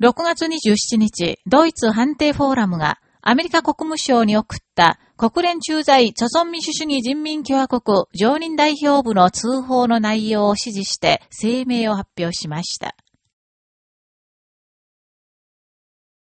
6月27日、ドイツ判定フォーラムがアメリカ国務省に送った国連駐在著存民主主義人民共和国常任代表部の通報の内容を指示して声明を発表しました。